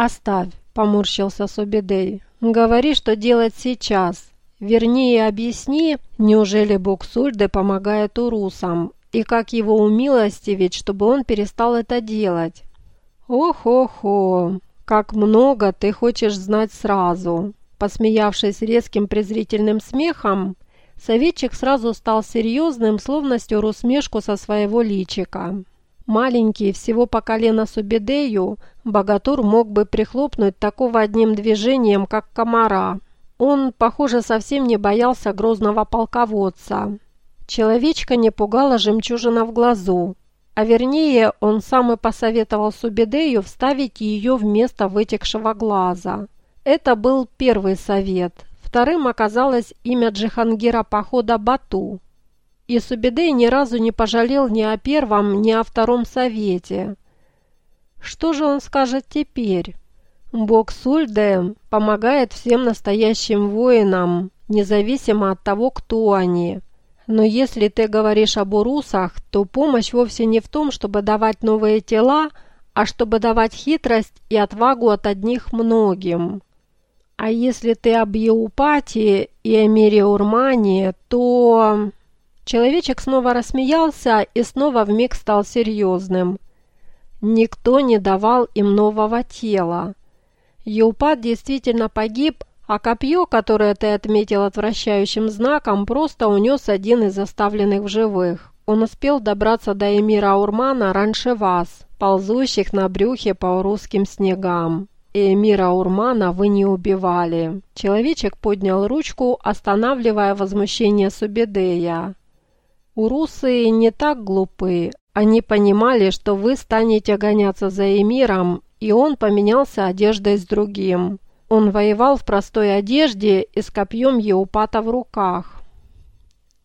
«Оставь», – поморщился Субидей. «Говори, что делать сейчас. Вернее, объясни, неужели Боксульде помогает урусам, и как его умилостивить, чтобы он перестал это делать?» «Ох-охо, как много ты хочешь знать сразу!» Посмеявшись резким презрительным смехом, советчик сразу стал серьезным, словно стер усмешку со своего личика. Маленький, всего по колено Субедею, богатур мог бы прихлопнуть такого одним движением, как комара. Он, похоже, совсем не боялся грозного полководца. Человечка не пугала жемчужина в глазу, а вернее, он сам и посоветовал Субедею вставить ее вместо вытекшего глаза. Это был первый совет. Вторым оказалось имя Джихангира похода Бату. И Субедей ни разу не пожалел ни о первом, ни о втором совете. Что же он скажет теперь? Бог Сульде помогает всем настоящим воинам, независимо от того, кто они. Но если ты говоришь об урусах, то помощь вовсе не в том, чтобы давать новые тела, а чтобы давать хитрость и отвагу от одних многим. А если ты об Еупатии и Эмире Урмане, то...» Человечек снова рассмеялся и снова вмиг стал серьезным. Никто не давал им нового тела. Еупат действительно погиб, а копье, которое ты отметил отвращающим знаком, просто унес один из оставленных в живых. Он успел добраться до Эмира Урмана раньше вас, ползущих на брюхе по русским снегам. И Эмира Урмана вы не убивали. Человечек поднял ручку, останавливая возмущение Субедея. Урусы не так глупы. Они понимали, что вы станете гоняться за Эмиром, и он поменялся одеждой с другим. Он воевал в простой одежде и с копьем Еупата в руках.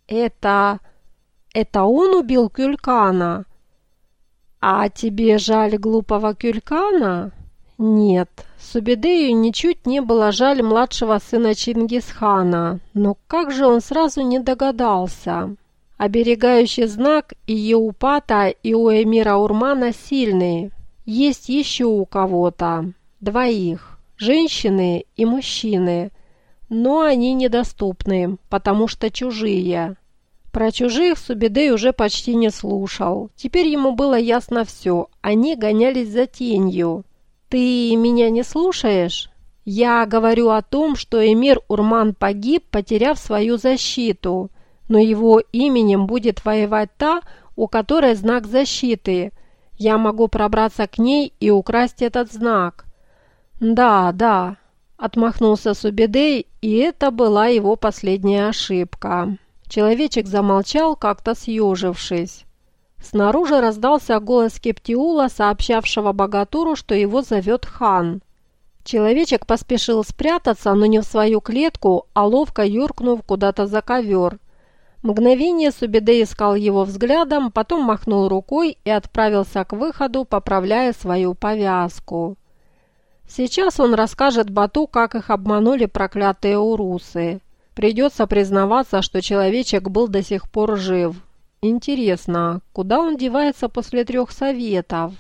«Это... это он убил Кюлькана?» «А тебе жаль глупого Кюлькана?» «Нет, Субедею ничуть не было жаль младшего сына Чингисхана, но как же он сразу не догадался?» Оберегающий знак и Еупата, и у эмира Урмана сильный. Есть еще у кого-то. Двоих женщины и мужчины, но они недоступны, потому что чужие. Про чужих Субидей уже почти не слушал. Теперь ему было ясно все. Они гонялись за тенью. «Ты меня не слушаешь?» «Я говорю о том, что эмир Урман погиб, потеряв свою защиту, но его именем будет воевать та, у которой знак защиты. Я могу пробраться к ней и украсть этот знак. «Да, да», – отмахнулся Субедей, и это была его последняя ошибка. Человечек замолчал, как-то съежившись. Снаружи раздался голос Кептиула, сообщавшего богатуру, что его зовет хан. Человечек поспешил спрятаться, но не в свою клетку, а ловко юркнув куда-то за ковер. Мгновение Субедей искал его взглядом, потом махнул рукой и отправился к выходу, поправляя свою повязку. Сейчас он расскажет Бату, как их обманули проклятые урусы. Придется признаваться, что человечек был до сих пор жив. Интересно, куда он девается после трех советов?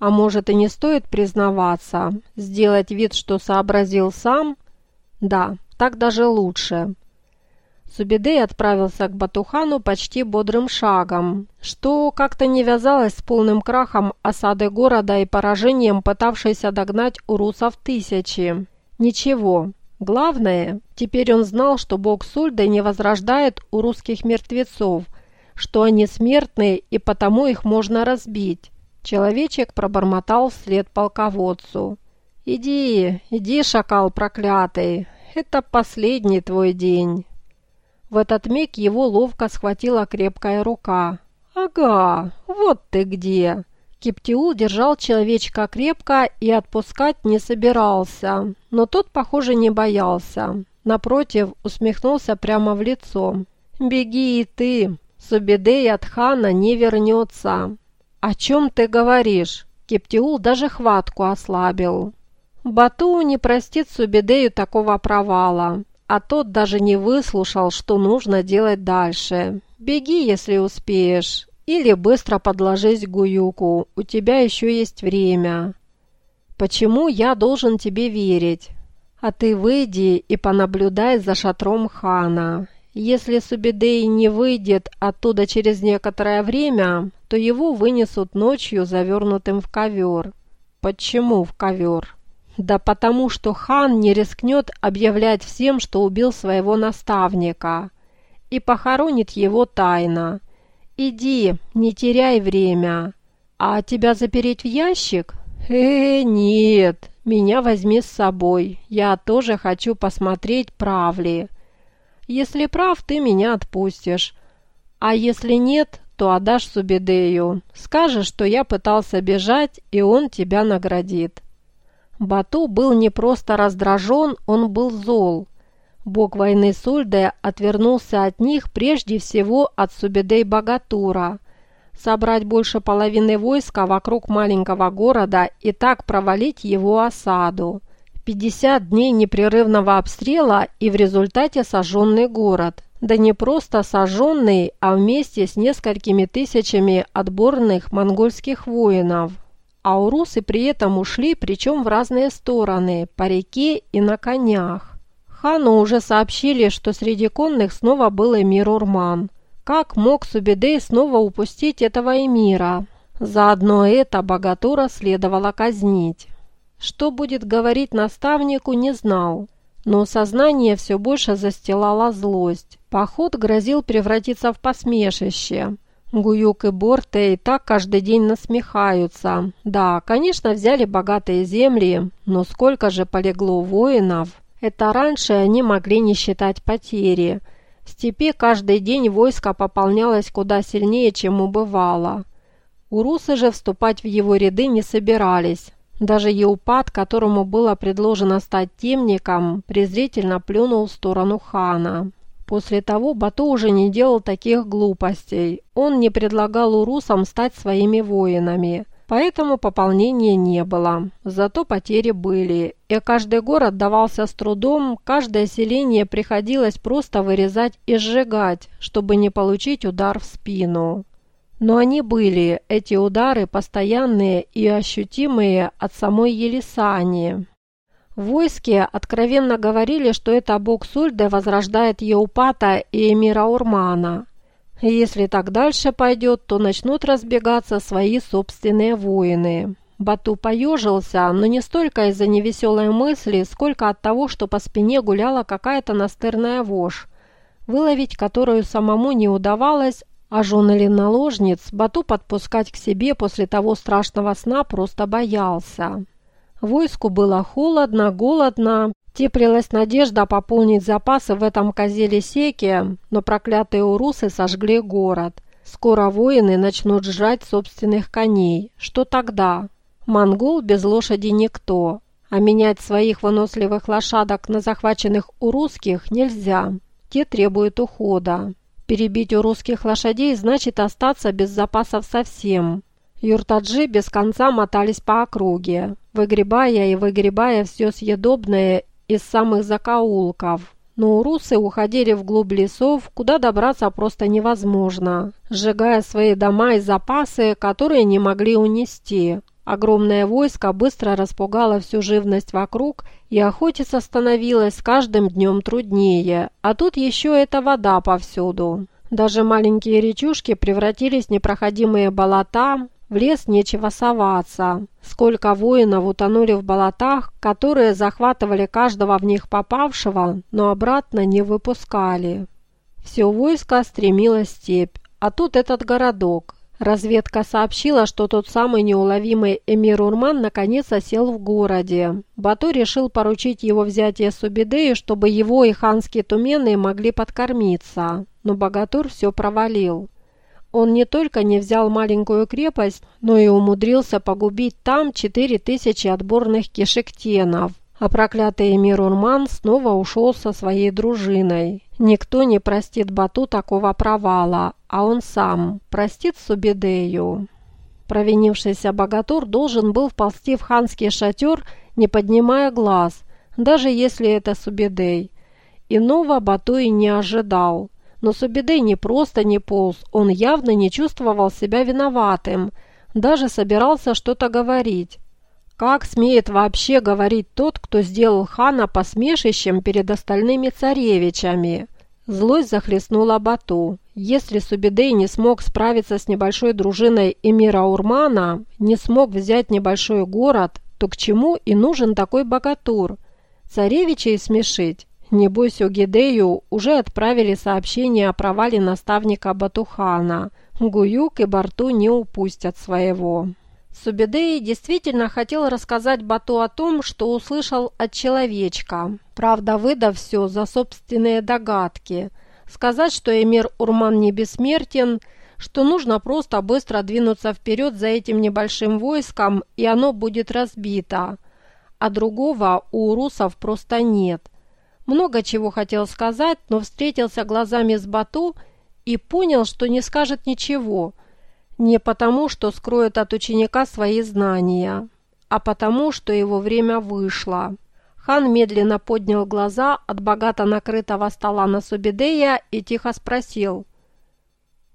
А может и не стоит признаваться, сделать вид, что сообразил сам? Да, так даже лучше. Субедей отправился к Батухану почти бодрым шагом, что как-то не вязалось с полным крахом осады города и поражением, пытавшейся догнать урусов тысячи. Ничего. Главное, теперь он знал, что бог Сульда не возрождает у русских мертвецов, что они смертные и потому их можно разбить. Человечек пробормотал вслед полководцу. «Иди, иди, шакал проклятый, это последний твой день». В этот миг его ловко схватила крепкая рука. «Ага, вот ты где!» Киптиул держал человечка крепко и отпускать не собирался, но тот, похоже, не боялся. Напротив, усмехнулся прямо в лицо. «Беги и ты! Субедей от хана не вернется!» «О чем ты говоришь?» Киптиул даже хватку ослабил. Бату не простит Субедею такого провала а тот даже не выслушал, что нужно делать дальше. «Беги, если успеешь, или быстро подложись Гуюку, у тебя еще есть время». Почему я должен тебе верить? А ты выйди и понаблюдай за шатром хана. Если Субидей не выйдет оттуда через некоторое время, то его вынесут ночью завернутым в ковер. Почему в ковер? Да потому что хан не рискнет объявлять всем, что убил своего наставника, и похоронит его тайно. Иди, не теряй время. А тебя запереть в ящик? Э, нет, меня возьми с собой. Я тоже хочу посмотреть, прав ли. Если прав, ты меня отпустишь. А если нет, то отдашь Субедею. Скажешь, что я пытался бежать, и он тебя наградит. Бату был не просто раздражен, он был зол. Бог войны Сульде отвернулся от них прежде всего от Субедей-Богатура. Собрать больше половины войска вокруг маленького города и так провалить его осаду. 50 дней непрерывного обстрела и в результате сожженный город. Да не просто сожженный, а вместе с несколькими тысячами отборных монгольских воинов а урусы при этом ушли, причем в разные стороны, по реке и на конях. Хану уже сообщили, что среди конных снова был эмир Урман. Как мог Субедей снова упустить этого эмира? Заодно это богатура следовало казнить. Что будет говорить наставнику, не знал. Но сознание все больше застилала злость. Поход грозил превратиться в посмешище. Гуюк и Борте и так каждый день насмехаются. Да, конечно, взяли богатые земли, но сколько же полегло воинов? Это раньше они могли не считать потери. В степи каждый день войско пополнялось куда сильнее, чем убывало. Урусы же вступать в его ряды не собирались. Даже Еупат, которому было предложено стать темником, презрительно плюнул в сторону хана. После того Бату уже не делал таких глупостей. Он не предлагал урусам стать своими воинами. Поэтому пополнения не было. Зато потери были. И каждый город давался с трудом, каждое селение приходилось просто вырезать и сжигать, чтобы не получить удар в спину. Но они были, эти удары, постоянные и ощутимые от самой Елисани. В войске откровенно говорили, что это бог Сульде возрождает Еупата и эмира Урмана. Если так дальше пойдет, то начнут разбегаться свои собственные воины. Бату поежился, но не столько из-за невеселой мысли, сколько от того, что по спине гуляла какая-то настырная вошь, выловить которую самому не удавалось, а жен или наложниц Бату подпускать к себе после того страшного сна просто боялся. Войску было холодно, голодно. Теплилась надежда пополнить запасы в этом козеле-секе, но проклятые урусы сожгли город. Скоро воины начнут сжать собственных коней. Что тогда? Монгол без лошади никто, а менять своих выносливых лошадок на захваченных у русских нельзя. Те требуют ухода. Перебить у русских лошадей значит остаться без запасов совсем. Юртаджи без конца мотались по округе, выгребая и выгребая все съедобное из самых закоулков. Но урусы уходили вглубь лесов, куда добраться просто невозможно, сжигая свои дома и запасы, которые не могли унести. Огромное войско быстро распугало всю живность вокруг, и охотиться становилось с каждым днем труднее. А тут еще эта вода повсюду. Даже маленькие речушки превратились в непроходимые болота, в лес нечего соваться. Сколько воинов утонули в болотах, которые захватывали каждого в них попавшего, но обратно не выпускали. Все войско стремилось степь, а тут этот городок. Разведка сообщила, что тот самый неуловимый эмир Урман наконец осел в городе. Бату решил поручить его взятие Субидею, чтобы его и ханские тумены могли подкормиться. Но богатур все провалил. Он не только не взял маленькую крепость, но и умудрился погубить там четыре тысячи отборных кишектенов. А проклятый эмир Урман снова ушел со своей дружиной. Никто не простит Бату такого провала, а он сам простит Субидею. Провинившийся богатур должен был вползти в ханский шатер, не поднимая глаз, даже если это Субидей. Иного Бату и не ожидал. Но Субидей не просто не полз, он явно не чувствовал себя виноватым, даже собирался что-то говорить. Как смеет вообще говорить тот, кто сделал хана посмешищем перед остальными царевичами? Злость захлестнула Бату. Если Субидей не смог справиться с небольшой дружиной эмира Урмана, не смог взять небольшой город, то к чему и нужен такой богатур? Царевичей смешить? Небось, Огидею уже отправили сообщение о провале наставника Батухана. Гуюк и Барту не упустят своего. Субедей действительно хотел рассказать Бату о том, что услышал от человечка, правда выдав все за собственные догадки, сказать, что эмир Урман не бессмертен, что нужно просто быстро двинуться вперед за этим небольшим войском, и оно будет разбито, а другого у урусов просто нет. Много чего хотел сказать, но встретился глазами с Бату и понял, что не скажет ничего – не потому, что скроет от ученика свои знания, а потому, что его время вышло. Хан медленно поднял глаза от богато накрытого стола на Субидея и тихо спросил,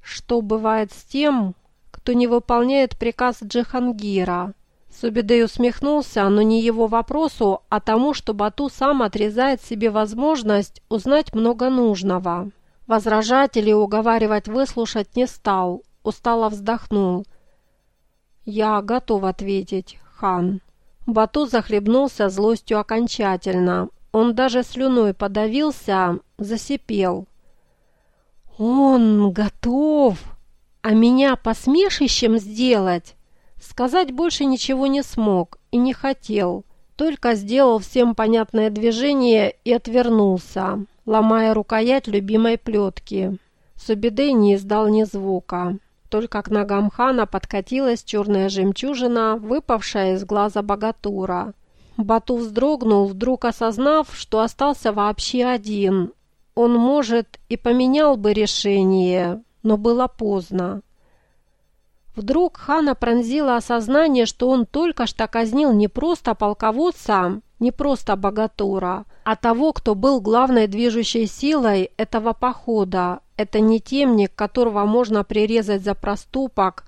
«Что бывает с тем, кто не выполняет приказ Джихангира?» Субидей усмехнулся, но не его вопросу, а тому, что Бату сам отрезает себе возможность узнать много нужного. Возражать или уговаривать выслушать не стал, устало вздохнул. «Я готов ответить, хан». Бату захлебнулся злостью окончательно. Он даже слюной подавился, засипел. «Он готов! А меня посмешищем сделать?» Сказать больше ничего не смог и не хотел, только сделал всем понятное движение и отвернулся, ломая рукоять любимой плетки. Субидей не издал ни звука только к ногам хана подкатилась черная жемчужина, выпавшая из глаза богатура. Бату вздрогнул, вдруг осознав, что остался вообще один. Он, может, и поменял бы решение, но было поздно. Вдруг хана пронзило осознание, что он только что казнил не просто полководца, не просто богатура, а того, кто был главной движущей силой этого похода, это не темник, которого можно прирезать за проступок.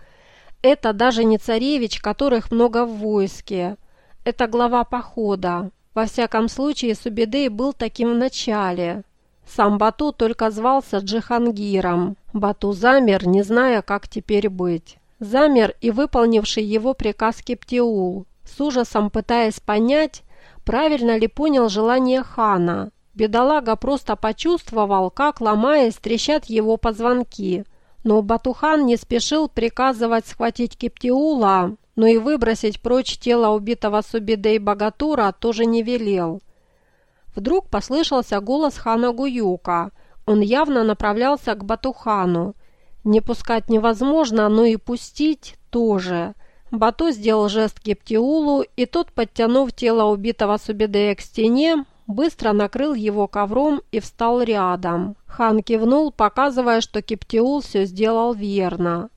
Это даже не царевич, которых много в войске. Это глава похода. Во всяком случае, Субедей был таким в начале. Сам Бату только звался Джихангиром. Бату замер, не зная, как теперь быть. Замер и выполнивший его приказ Кептиул, с ужасом пытаясь понять, правильно ли понял желание хана – Бедолага просто почувствовал, как, ломаясь, трещат его позвонки. Но Батухан не спешил приказывать схватить Кептиула, но и выбросить прочь тело убитого Субидей Богатура тоже не велел. Вдруг послышался голос хана Гуюка. Он явно направлялся к Батухану. Не пускать невозможно, но и пустить тоже. Бату сделал жест Кептиулу, и тот, подтянув тело убитого Субидея к стене, быстро накрыл его ковром и встал рядом. Хан кивнул, показывая, что Кептиул все сделал верно.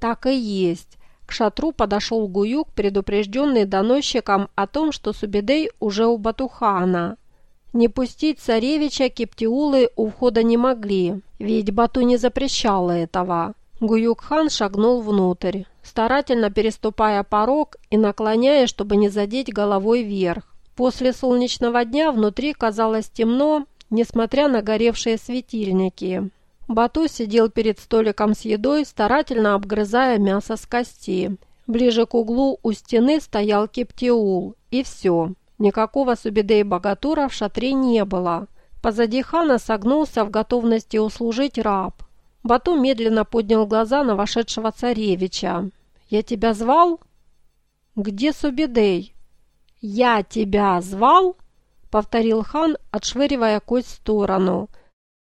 Так и есть. К шатру подошел Гуюк, предупрежденный доносчиком о том, что Субедей уже у Батухана. Не пустить царевича Кептиулы у входа не могли, ведь Бату не запрещала этого. Гуюк-хан шагнул внутрь, старательно переступая порог и наклоняя, чтобы не задеть головой вверх. После солнечного дня внутри казалось темно, несмотря на горевшие светильники. Бату сидел перед столиком с едой, старательно обгрызая мясо с кости. Ближе к углу у стены стоял Кептиул, и все. Никакого Субидей Богатура в шатре не было. Позади хана согнулся в готовности услужить раб. Бату медленно поднял глаза на вошедшего царевича. «Я тебя звал?» «Где Субидей?» «Я тебя звал?» — повторил хан, отшвыривая кость в сторону —